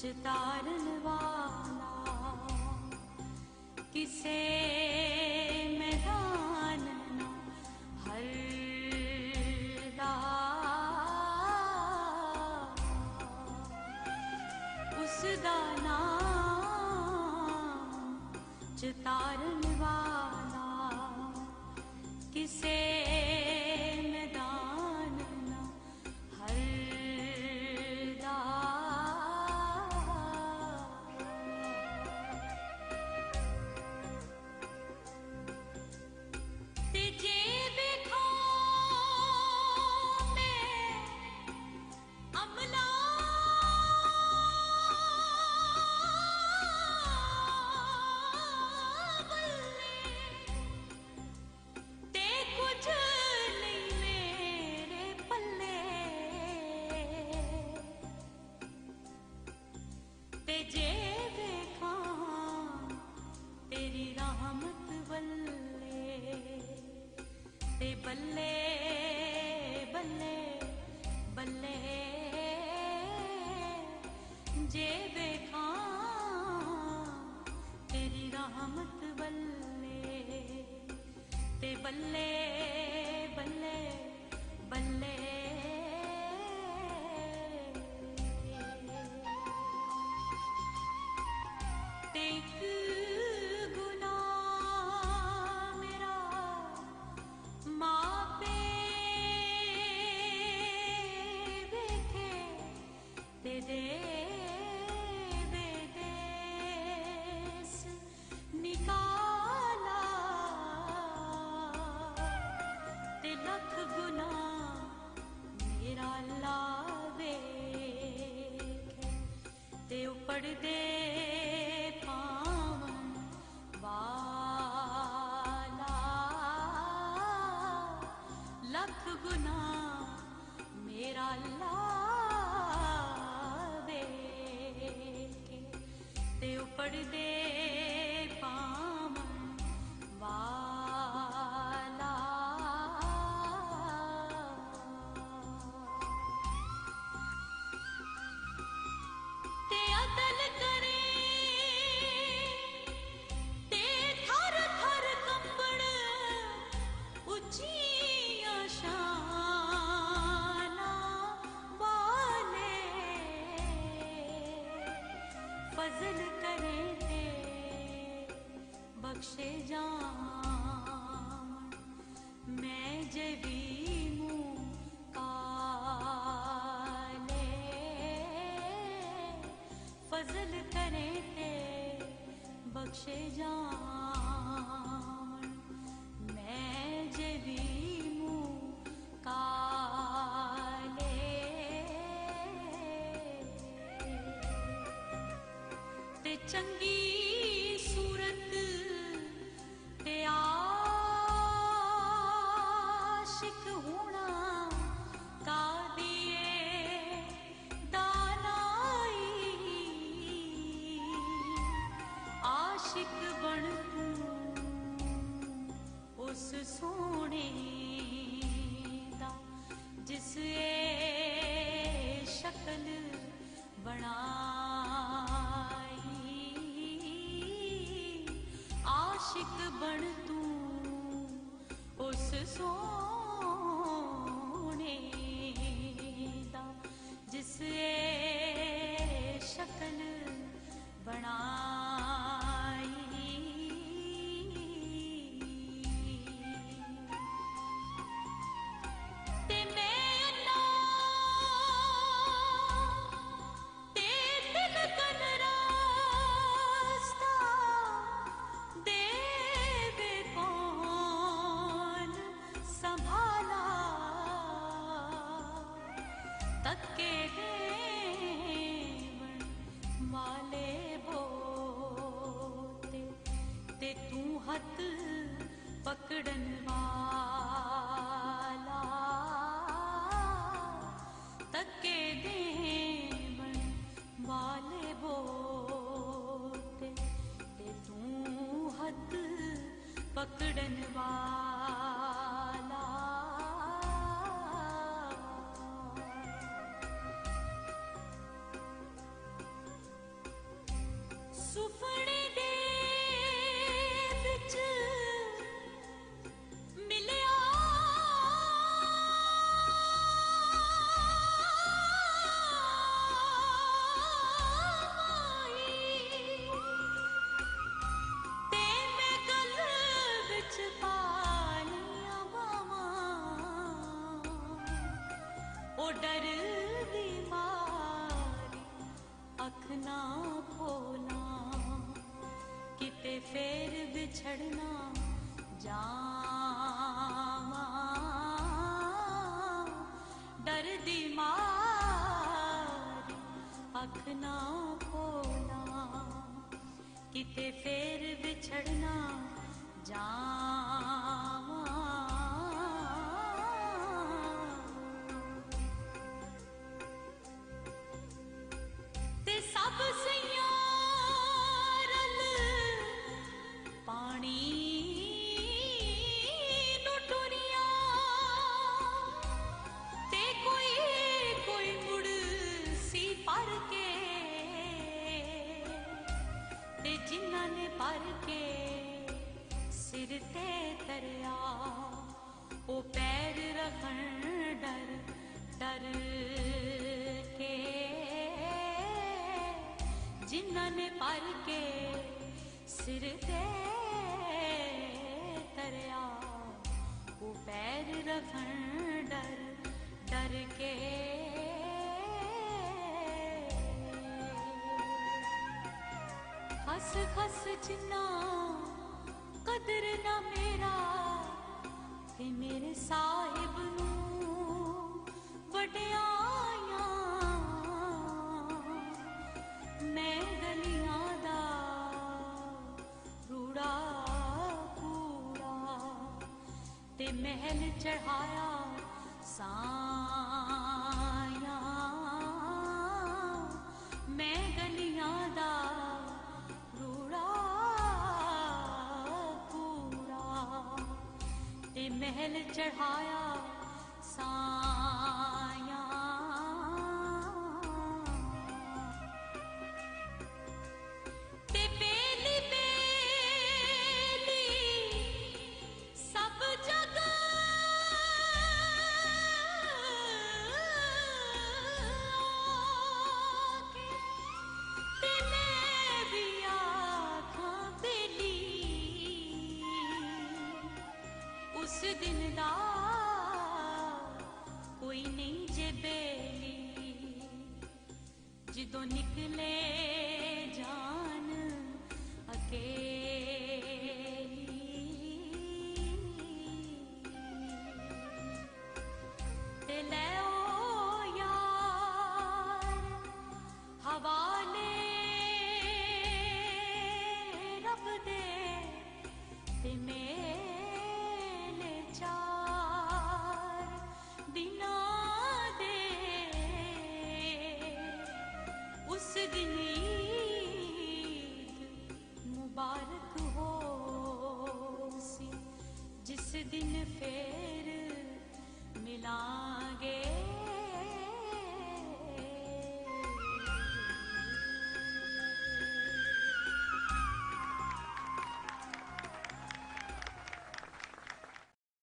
ਸਿਤਾਰਨ ਵਾਲਾ। ਕਿਸੇ ਮੈਦਾਨ ਨੂੰ ਹਰਦਾ ਉਸ ਦਾ ਨਾਮ ਚਿਤਾਰਨ ਵਾਲਾ। ਕਿਸੇ ਬੱਲੇ ਤੇ ਬੱਲੇ ਬੱਲੇ ਬੱਲੇ। ਜੇ ਦੇਖਾਂ ਤੇਰੀ ਰਹਿਮਤ ਬੱਲੇ ਤੇ ਬੱਲੇ ਬੱਲੇ ਬੱਲੇ। छोड़ दे and सावन तू उस सो பத்துடன் வா ਫੇਰ ਵਿਛੜਨਾ ਜਾਵਾਂ ਡਰਦੀ ਮਾਰੀ ਅੱਖ ਨਾ ਖੋਲਾਂ। ਕਿਤੇ ਫੇਰ ਵਿਛੜਨਾ ਜਾਵਾਂ। ओ पैर रखन डर डर के। जिन्हों ने के सिर ते तरिया ओ पैर रखन डर डर के। खस खस जिन्ना कदर ना मेरा। ਤੇ ਮੇਰੇ ਸਾਹਿਬ ਨੂੰ ਵਡਿਆਈਆਂ। ਮੈਂ ਗਲੀਆਂ ਦਾ ਰੂੜਾ ਕੂੜਾ ਤੇ ਮਹਿਲ ਚੜਾਇਆ ਸਾਇਆ ਮੈਂ ਗਲੀ ਤੇ ਮਹਿਲ ਚੜਾਇਆ जो निकले जान अकेली। ते ले दिन पे